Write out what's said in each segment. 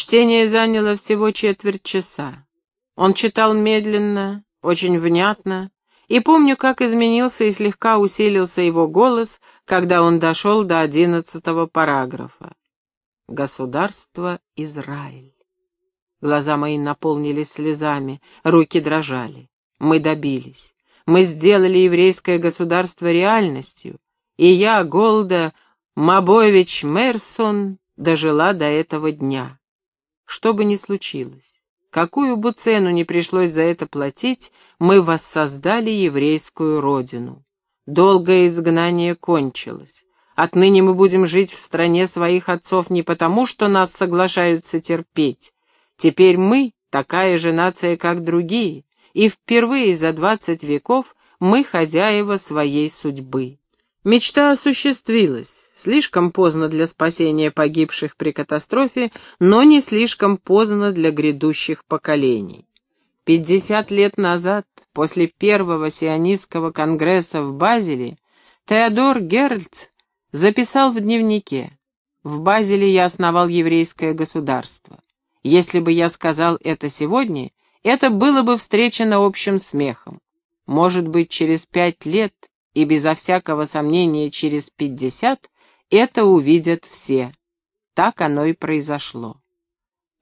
Чтение заняло всего четверть часа. Он читал медленно, очень внятно, и помню, как изменился и слегка усилился его голос, когда он дошел до одиннадцатого параграфа. Государство Израиль. Глаза мои наполнились слезами, руки дрожали. Мы добились. Мы сделали еврейское государство реальностью, и я, Голда Мабович Мерсон, дожила до этого дня. Что бы ни случилось, какую бы цену ни пришлось за это платить, мы воссоздали еврейскую родину. Долгое изгнание кончилось. Отныне мы будем жить в стране своих отцов не потому, что нас соглашаются терпеть. Теперь мы такая же нация, как другие, и впервые за двадцать веков мы хозяева своей судьбы. Мечта осуществилась. Слишком поздно для спасения погибших при катастрофе, но не слишком поздно для грядущих поколений. Пятьдесят лет назад, после первого сионистского конгресса в Базеле, Теодор Герльц записал в дневнике «В Базеле я основал еврейское государство. Если бы я сказал это сегодня, это было бы встречено общим смехом. Может быть, через пять лет и безо всякого сомнения через пятьдесят это увидят все. Так оно и произошло.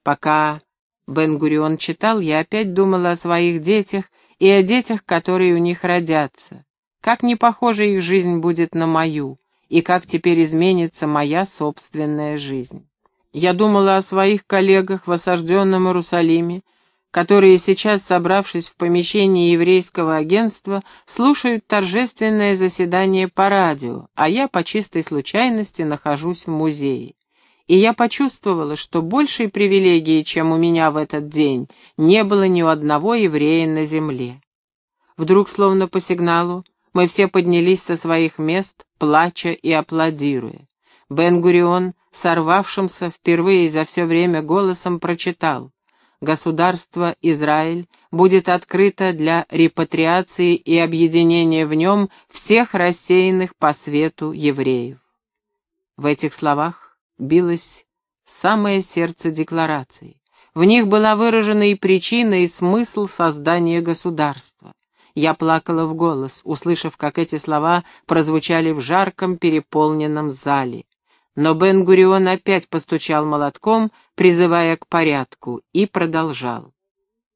Пока Бен-Гурион читал, я опять думала о своих детях и о детях, которые у них родятся. Как не похожа их жизнь будет на мою, и как теперь изменится моя собственная жизнь. Я думала о своих коллегах в осажденном Иерусалиме, которые сейчас, собравшись в помещении еврейского агентства, слушают торжественное заседание по радио, а я по чистой случайности нахожусь в музее. И я почувствовала, что большей привилегии, чем у меня в этот день, не было ни у одного еврея на земле. Вдруг, словно по сигналу, мы все поднялись со своих мест, плача и аплодируя. Бен-Гурион, сорвавшимся впервые за все время голосом, прочитал государство Израиль будет открыто для репатриации и объединения в нем всех рассеянных по свету евреев. В этих словах билось самое сердце декларации. В них была выражена и причина, и смысл создания государства. Я плакала в голос, услышав, как эти слова прозвучали в жарком переполненном зале. Но Бен-Гурион опять постучал молотком, призывая к порядку, и продолжал.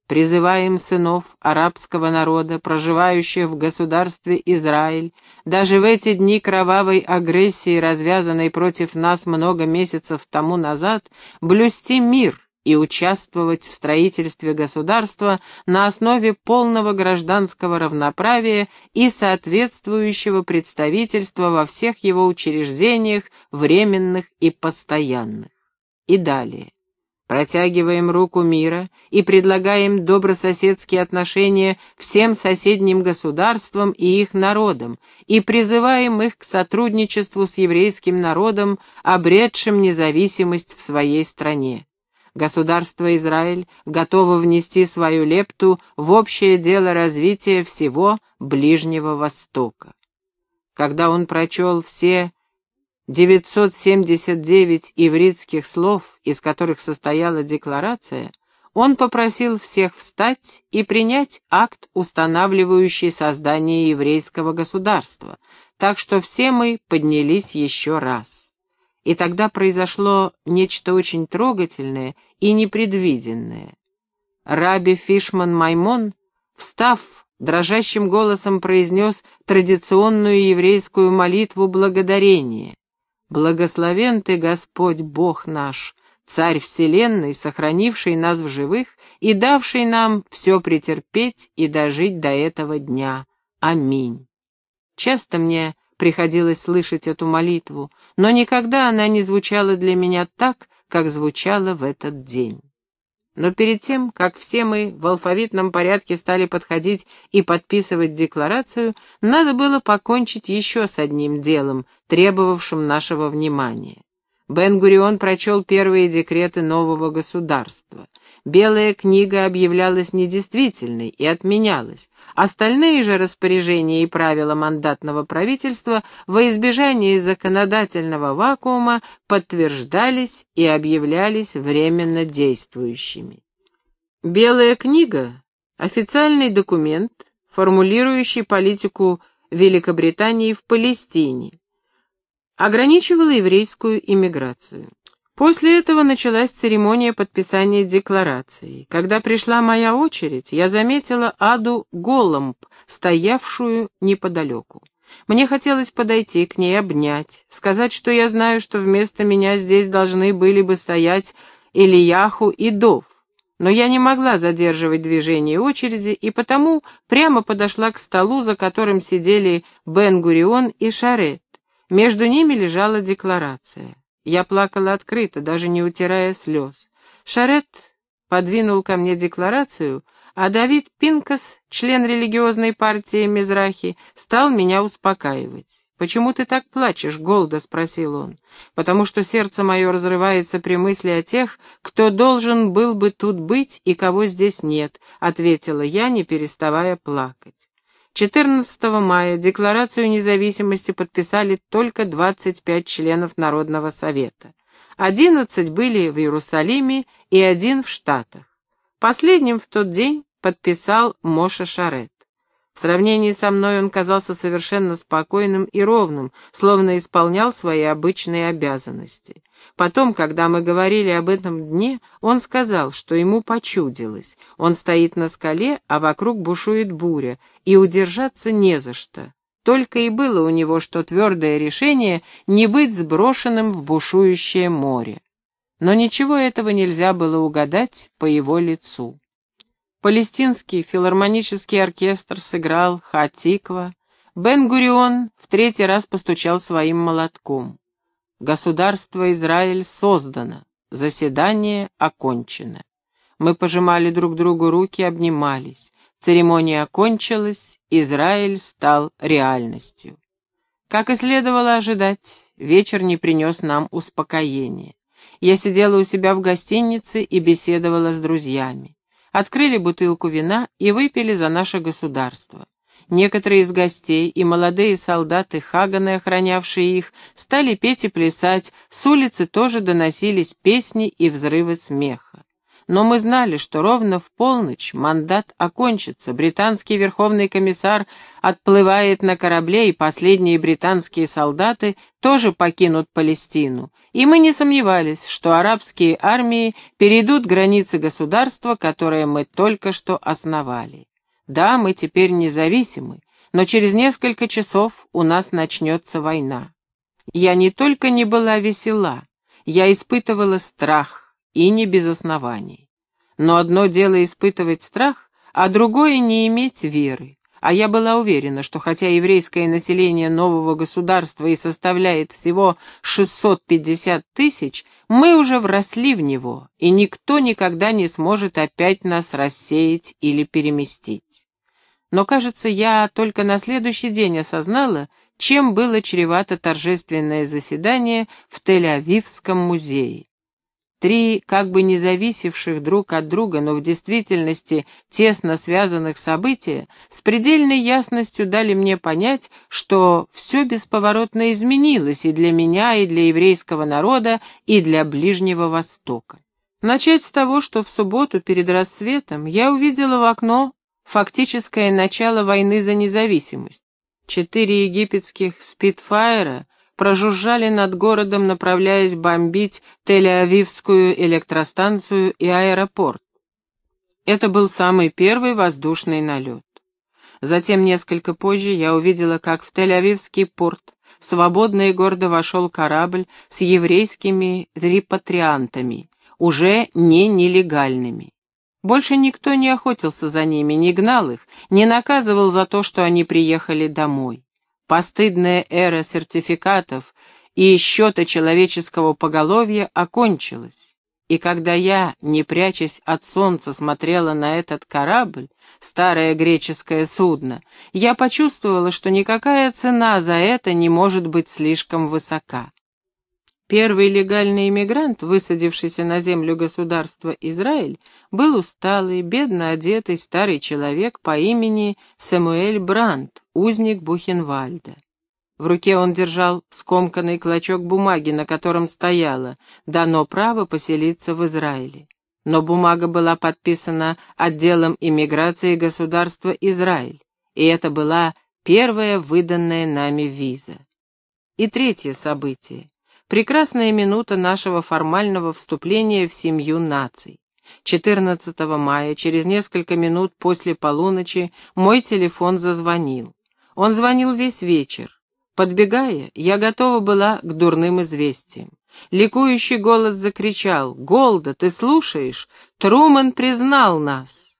«Призываем сынов арабского народа, проживающих в государстве Израиль, даже в эти дни кровавой агрессии, развязанной против нас много месяцев тому назад, блюсти мир, и участвовать в строительстве государства на основе полного гражданского равноправия и соответствующего представительства во всех его учреждениях, временных и постоянных. И далее. Протягиваем руку мира и предлагаем добрососедские отношения всем соседним государствам и их народам, и призываем их к сотрудничеству с еврейским народом, обретшим независимость в своей стране. Государство Израиль готово внести свою лепту в общее дело развития всего Ближнего Востока. Когда он прочел все 979 ивритских слов, из которых состояла декларация, он попросил всех встать и принять акт, устанавливающий создание еврейского государства, так что все мы поднялись еще раз. И тогда произошло нечто очень трогательное и непредвиденное. Раби Фишман Маймон, встав, дрожащим голосом произнес традиционную еврейскую молитву благодарения. «Благословен ты, Господь Бог наш, Царь Вселенной, сохранивший нас в живых и давший нам все претерпеть и дожить до этого дня. Аминь». Часто мне приходилось слышать эту молитву, но никогда она не звучала для меня так, как звучала в этот день. Но перед тем, как все мы в алфавитном порядке стали подходить и подписывать декларацию, надо было покончить еще с одним делом, требовавшим нашего внимания. Бен-Гурион прочел первые декреты нового государства. Белая книга объявлялась недействительной и отменялась. Остальные же распоряжения и правила мандатного правительства во избежание законодательного вакуума подтверждались и объявлялись временно действующими. Белая книга — официальный документ, формулирующий политику Великобритании в Палестине, ограничивала еврейскую иммиграцию. После этого началась церемония подписания декларации. Когда пришла моя очередь, я заметила Аду Голомб, стоявшую неподалеку. Мне хотелось подойти к ней, обнять, сказать, что я знаю, что вместо меня здесь должны были бы стоять Ильяху и Дов. Но я не могла задерживать движение очереди, и потому прямо подошла к столу, за которым сидели Бен-Гурион и Шарет. Между ними лежала декларация. Я плакала открыто, даже не утирая слез. Шарет подвинул ко мне декларацию, а Давид Пинкас, член религиозной партии Мизрахи, стал меня успокаивать. «Почему ты так плачешь, Голда?» — спросил он. «Потому что сердце мое разрывается при мысли о тех, кто должен был бы тут быть и кого здесь нет», — ответила я, не переставая плакать. 14 мая Декларацию независимости подписали только 25 членов Народного совета. 11 были в Иерусалиме и один в Штатах. Последним в тот день подписал Моша Шарет. В сравнении со мной он казался совершенно спокойным и ровным, словно исполнял свои обычные обязанности. Потом, когда мы говорили об этом дне, он сказал, что ему почудилось. Он стоит на скале, а вокруг бушует буря, и удержаться не за что. Только и было у него что твердое решение не быть сброшенным в бушующее море. Но ничего этого нельзя было угадать по его лицу. Палестинский филармонический оркестр сыграл «Хатиква». Бен-Гурион в третий раз постучал своим молотком. Государство Израиль создано, заседание окончено. Мы пожимали друг другу руки, обнимались. Церемония окончилась, Израиль стал реальностью. Как и следовало ожидать, вечер не принес нам успокоения. Я сидела у себя в гостинице и беседовала с друзьями открыли бутылку вина и выпили за наше государство. Некоторые из гостей и молодые солдаты Хаганы, охранявшие их, стали петь и плясать, с улицы тоже доносились песни и взрывы смеха. Но мы знали, что ровно в полночь мандат окончится, британский верховный комиссар отплывает на корабле, и последние британские солдаты тоже покинут Палестину, и мы не сомневались, что арабские армии перейдут границы государства, которое мы только что основали. Да, мы теперь независимы, но через несколько часов у нас начнется война. Я не только не была весела, я испытывала страх, и не без оснований. Но одно дело испытывать страх, а другое не иметь веры а я была уверена, что хотя еврейское население нового государства и составляет всего 650 тысяч, мы уже вросли в него, и никто никогда не сможет опять нас рассеять или переместить. Но, кажется, я только на следующий день осознала, чем было чревато торжественное заседание в Тель-Авивском музее. Три как бы не зависевших друг от друга, но в действительности тесно связанных события с предельной ясностью дали мне понять, что все бесповоротно изменилось и для меня, и для еврейского народа, и для Ближнего Востока. Начать с того, что в субботу перед рассветом я увидела в окно фактическое начало войны за независимость. Четыре египетских спидфайра прожужжали над городом, направляясь бомбить Тель-Авивскую электростанцию и аэропорт. Это был самый первый воздушный налет. Затем, несколько позже, я увидела, как в Тель-Авивский порт свободно и гордо вошел корабль с еврейскими репатриантами, уже не нелегальными. Больше никто не охотился за ними, не гнал их, не наказывал за то, что они приехали домой. Постыдная эра сертификатов и счета человеческого поголовья окончилась. И когда я, не прячась от солнца, смотрела на этот корабль, старое греческое судно, я почувствовала, что никакая цена за это не может быть слишком высока. Первый легальный иммигрант, высадившийся на землю государства Израиль, был усталый, бедно одетый старый человек по имени Самуэль Брандт, узник Бухенвальда. В руке он держал скомканный клочок бумаги, на котором стояло «Дано право поселиться в Израиле». Но бумага была подписана отделом иммиграции государства Израиль, и это была первая выданная нами виза. И третье событие. Прекрасная минута нашего формального вступления в семью наций. 14 мая, через несколько минут после полуночи, мой телефон зазвонил. Он звонил весь вечер. Подбегая, я готова была к дурным известиям. Ликующий голос закричал «Голда, ты слушаешь? Труман признал нас!»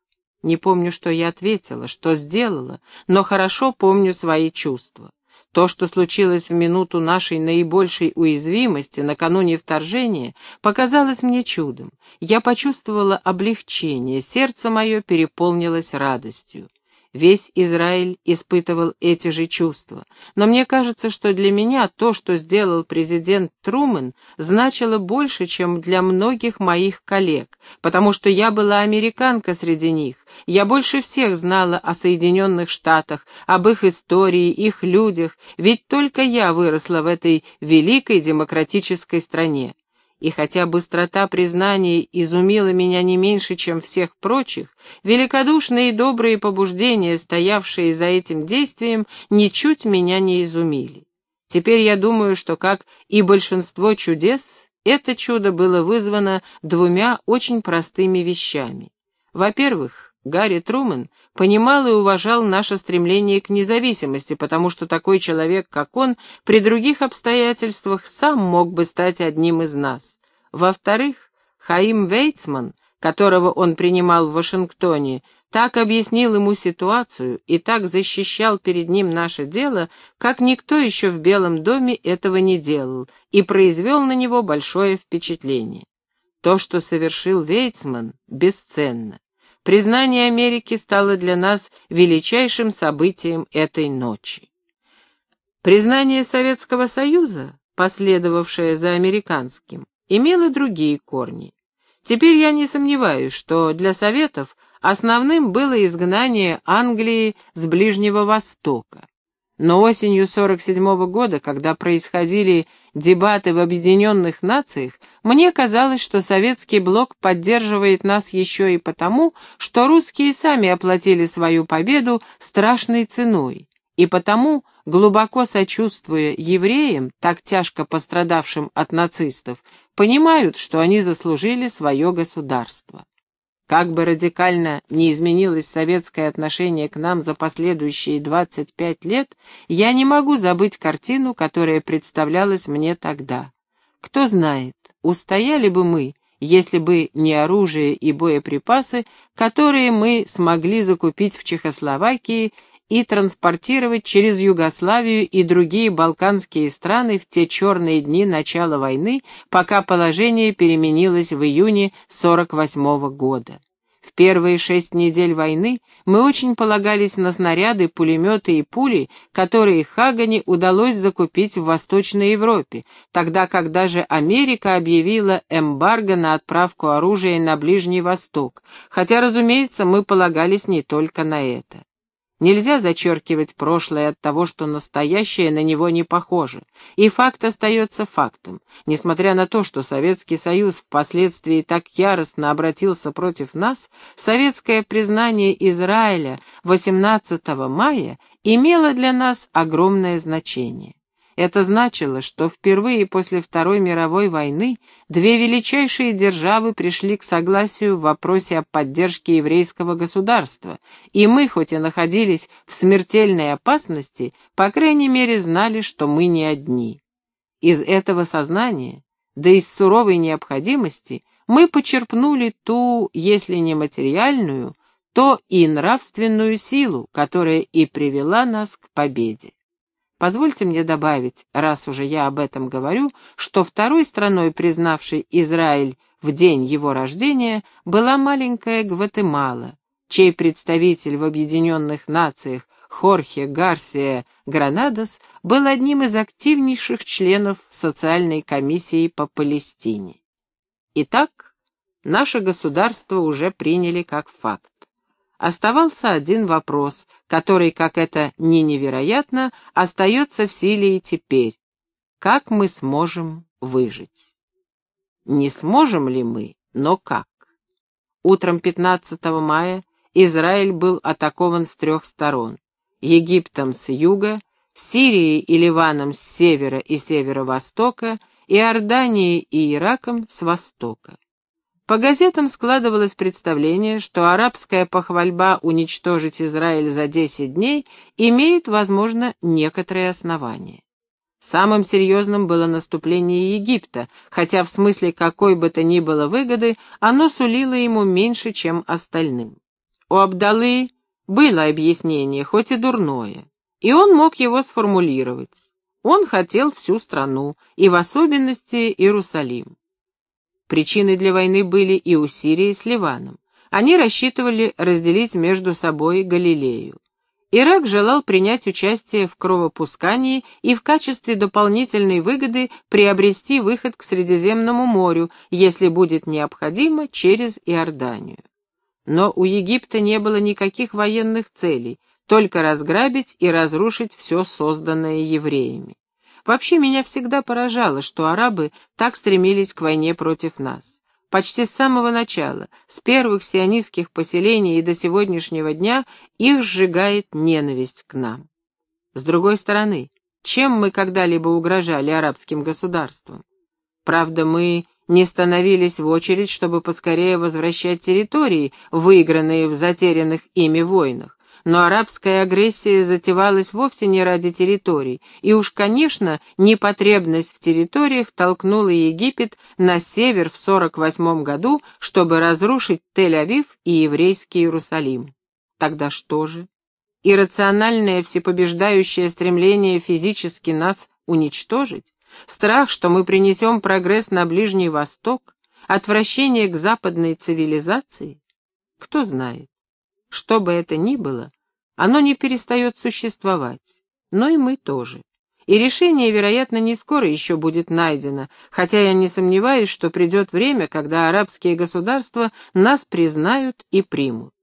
Не помню, что я ответила, что сделала, но хорошо помню свои чувства. То, что случилось в минуту нашей наибольшей уязвимости, накануне вторжения, показалось мне чудом. Я почувствовала облегчение, сердце мое переполнилось радостью. Весь Израиль испытывал эти же чувства. Но мне кажется, что для меня то, что сделал президент Трумэн, значило больше, чем для многих моих коллег, потому что я была американка среди них. Я больше всех знала о Соединенных Штатах, об их истории, их людях, ведь только я выросла в этой великой демократической стране. И хотя быстрота признания изумила меня не меньше, чем всех прочих, великодушные и добрые побуждения, стоявшие за этим действием, ничуть меня не изумили. Теперь я думаю, что, как и большинство чудес, это чудо было вызвано двумя очень простыми вещами. Во-первых, Гарри Трумэн понимал и уважал наше стремление к независимости, потому что такой человек, как он, при других обстоятельствах сам мог бы стать одним из нас. Во-вторых, Хаим Вейцман, которого он принимал в Вашингтоне, так объяснил ему ситуацию и так защищал перед ним наше дело, как никто еще в Белом доме этого не делал, и произвел на него большое впечатление. То, что совершил Вейцман, бесценно. Признание Америки стало для нас величайшим событием этой ночи. Признание Советского Союза, последовавшее за американским, имело другие корни. Теперь я не сомневаюсь, что для Советов основным было изгнание Англии с Ближнего Востока. Но осенью 47 -го года, когда происходили дебаты в Объединенных Нациях, мне казалось, что советский блок поддерживает нас еще и потому, что русские сами оплатили свою победу страшной ценой, и потому, глубоко сочувствуя евреям, так тяжко пострадавшим от нацистов, понимают, что они заслужили свое государство. Как бы радикально не изменилось советское отношение к нам за последующие 25 лет, я не могу забыть картину, которая представлялась мне тогда. Кто знает, устояли бы мы, если бы не оружие и боеприпасы, которые мы смогли закупить в Чехословакии и транспортировать через Югославию и другие балканские страны в те черные дни начала войны, пока положение переменилось в июне 48 -го года. В первые шесть недель войны мы очень полагались на снаряды, пулеметы и пули, которые Хагане удалось закупить в Восточной Европе, тогда как даже Америка объявила эмбарго на отправку оружия на Ближний Восток, хотя, разумеется, мы полагались не только на это. Нельзя зачеркивать прошлое от того, что настоящее на него не похоже. И факт остается фактом. Несмотря на то, что Советский Союз впоследствии так яростно обратился против нас, советское признание Израиля 18 мая имело для нас огромное значение. Это значило, что впервые после Второй мировой войны две величайшие державы пришли к согласию в вопросе о поддержке еврейского государства, и мы, хоть и находились в смертельной опасности, по крайней мере знали, что мы не одни. Из этого сознания, да из суровой необходимости, мы почерпнули ту, если не материальную, то и нравственную силу, которая и привела нас к победе. Позвольте мне добавить, раз уже я об этом говорю, что второй страной, признавшей Израиль в день его рождения, была маленькая Гватемала, чей представитель в Объединенных Нациях Хорхе Гарсия Гранадос был одним из активнейших членов социальной комиссии по Палестине. Итак, наше государство уже приняли как факт. Оставался один вопрос, который, как это ни невероятно, остается в силе и теперь. Как мы сможем выжить? Не сможем ли мы, но как? Утром 15 мая Израиль был атакован с трех сторон. Египтом с юга, Сирией и Ливаном с севера и северо-востока, Иорданией и Ираком с востока. По газетам складывалось представление, что арабская похвальба уничтожить Израиль за 10 дней имеет, возможно, некоторые основания. Самым серьезным было наступление Египта, хотя в смысле какой бы то ни было выгоды оно сулило ему меньше, чем остальным. У Абдалы было объяснение, хоть и дурное, и он мог его сформулировать. Он хотел всю страну, и в особенности Иерусалим. Причины для войны были и у Сирии с Ливаном. Они рассчитывали разделить между собой Галилею. Ирак желал принять участие в кровопускании и в качестве дополнительной выгоды приобрести выход к Средиземному морю, если будет необходимо, через Иорданию. Но у Египта не было никаких военных целей, только разграбить и разрушить все созданное евреями. Вообще меня всегда поражало, что арабы так стремились к войне против нас. Почти с самого начала, с первых сионистских поселений и до сегодняшнего дня, их сжигает ненависть к нам. С другой стороны, чем мы когда-либо угрожали арабским государствам? Правда, мы не становились в очередь, чтобы поскорее возвращать территории, выигранные в затерянных ими войнах, но арабская агрессия затевалась вовсе не ради территорий, и уж, конечно, непотребность в территориях толкнула Египет на север в 48 году, чтобы разрушить Тель-Авив и еврейский Иерусалим. Тогда что же? Иррациональное всепобеждающее стремление физически нас уничтожить? Страх, что мы принесем прогресс на Ближний Восток? Отвращение к западной цивилизации? Кто знает. Что бы это ни было, оно не перестает существовать, но и мы тоже. И решение, вероятно, не скоро еще будет найдено, хотя я не сомневаюсь, что придет время, когда арабские государства нас признают и примут.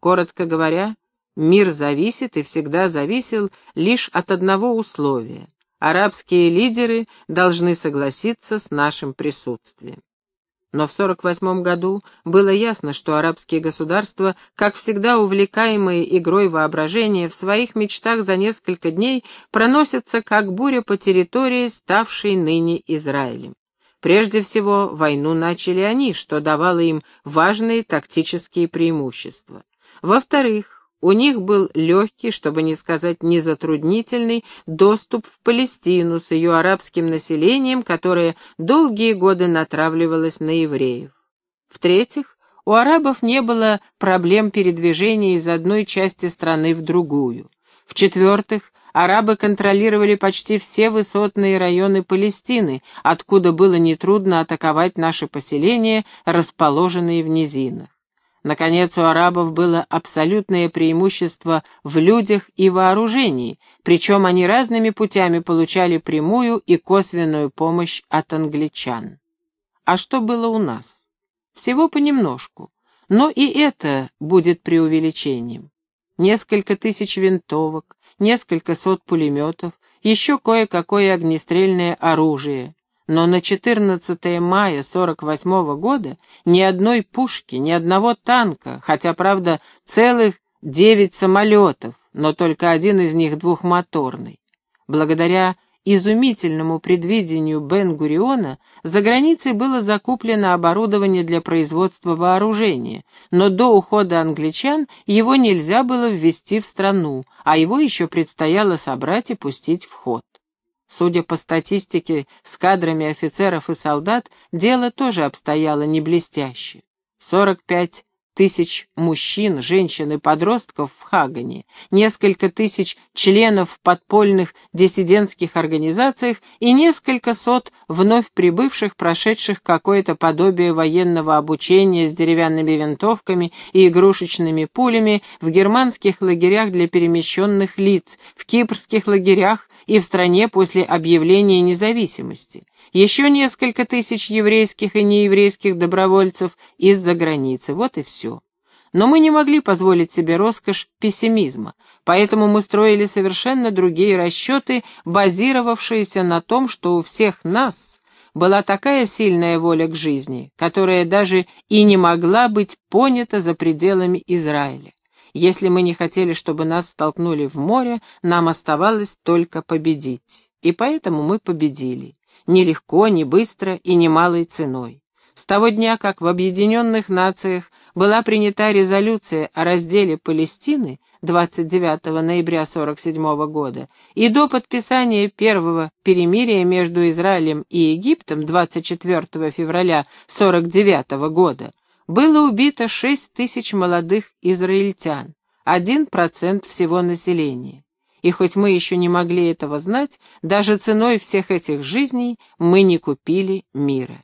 Коротко говоря, мир зависит и всегда зависел лишь от одного условия. Арабские лидеры должны согласиться с нашим присутствием. Но в 48 году было ясно, что арабские государства, как всегда увлекаемые игрой воображения, в своих мечтах за несколько дней проносятся как буря по территории, ставшей ныне Израилем. Прежде всего, войну начали они, что давало им важные тактические преимущества. Во-вторых, у них был легкий, чтобы не сказать незатруднительный, доступ в Палестину с ее арабским населением, которое долгие годы натравливалось на евреев. В-третьих, у арабов не было проблем передвижения из одной части страны в другую. В-четвертых, арабы контролировали почти все высотные районы Палестины, откуда было нетрудно атаковать наши поселения, расположенные в низинах. Наконец, у арабов было абсолютное преимущество в людях и вооружении, причем они разными путями получали прямую и косвенную помощь от англичан. А что было у нас? Всего понемножку, но и это будет преувеличением. Несколько тысяч винтовок, несколько сот пулеметов, еще кое-какое огнестрельное оружие, но на 14 мая 48 -го года ни одной пушки, ни одного танка, хотя, правда, целых девять самолетов, но только один из них двухмоторный. Благодаря изумительному предвидению Бен-Гуриона за границей было закуплено оборудование для производства вооружения, но до ухода англичан его нельзя было ввести в страну, а его еще предстояло собрать и пустить в ход. Судя по статистике с кадрами офицеров и солдат, дело тоже обстояло не блестяще. 45 тысяч мужчин, женщин и подростков в Хагане, несколько тысяч членов подпольных диссидентских организациях и несколько сот вновь прибывших, прошедших какое-то подобие военного обучения с деревянными винтовками и игрушечными пулями в германских лагерях для перемещенных лиц, в кипрских лагерях и в стране после объявления независимости. Еще несколько тысяч еврейских и нееврейских добровольцев из-за границы. Вот и все. Но мы не могли позволить себе роскошь пессимизма, поэтому мы строили совершенно другие расчеты, базировавшиеся на том, что у всех нас была такая сильная воля к жизни, которая даже и не могла быть понята за пределами Израиля. Если мы не хотели, чтобы нас столкнули в море, нам оставалось только победить. И поэтому мы победили ни легко, ни быстро и ни малой ценой. С того дня, как в Объединенных Нациях была принята резолюция о разделе Палестины 29 ноября 1947 года и до подписания первого перемирия между Израилем и Египтом 24 февраля 1949 года, было убито 6 тысяч молодых израильтян, 1% всего населения. И хоть мы еще не могли этого знать, даже ценой всех этих жизней мы не купили мира.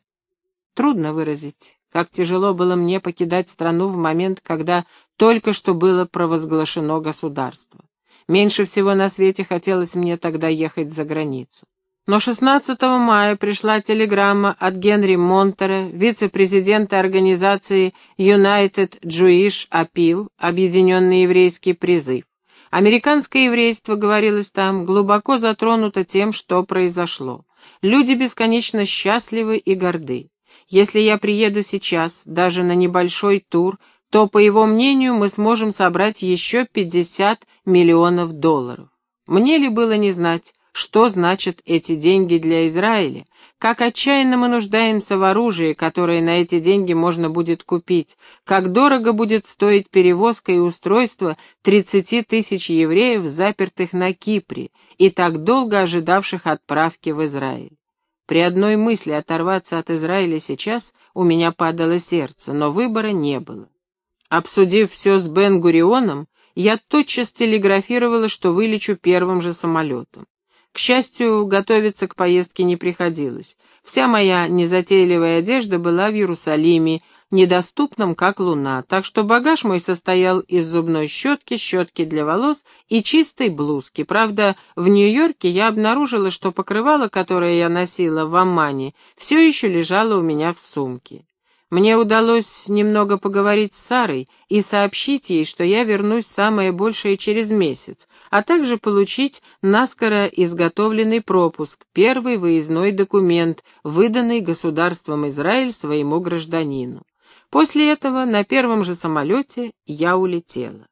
Трудно выразить, как тяжело было мне покидать страну в момент, когда только что было провозглашено государство. Меньше всего на свете хотелось мне тогда ехать за границу. Но 16 мая пришла телеграмма от Генри Монтера, вице-президента организации United Jewish Appeal, Объединенный еврейский призыв. Американское еврейство, говорилось там, глубоко затронуто тем, что произошло. Люди бесконечно счастливы и горды. Если я приеду сейчас, даже на небольшой тур, то, по его мнению, мы сможем собрать еще 50 миллионов долларов. Мне ли было не знать, что значат эти деньги для Израиля, как отчаянно мы нуждаемся в оружии, которое на эти деньги можно будет купить, как дорого будет стоить перевозка и устройство 30 тысяч евреев, запертых на Кипре, и так долго ожидавших отправки в Израиль. При одной мысли оторваться от Израиля сейчас у меня падало сердце, но выбора не было. Обсудив все с Бен-Гурионом, я тотчас телеграфировала, что вылечу первым же самолетом. К счастью, готовиться к поездке не приходилось. Вся моя незатейливая одежда была в Иерусалиме, недоступном как луна, так что багаж мой состоял из зубной щетки, щетки для волос и чистой блузки. Правда, в Нью-Йорке я обнаружила, что покрывало, которое я носила в Аммане, все еще лежало у меня в сумке. Мне удалось немного поговорить с Сарой и сообщить ей, что я вернусь самое большее через месяц, а также получить наскоро изготовленный пропуск, первый выездной документ, выданный государством Израиль своему гражданину. После этого на первом же самолете я улетела.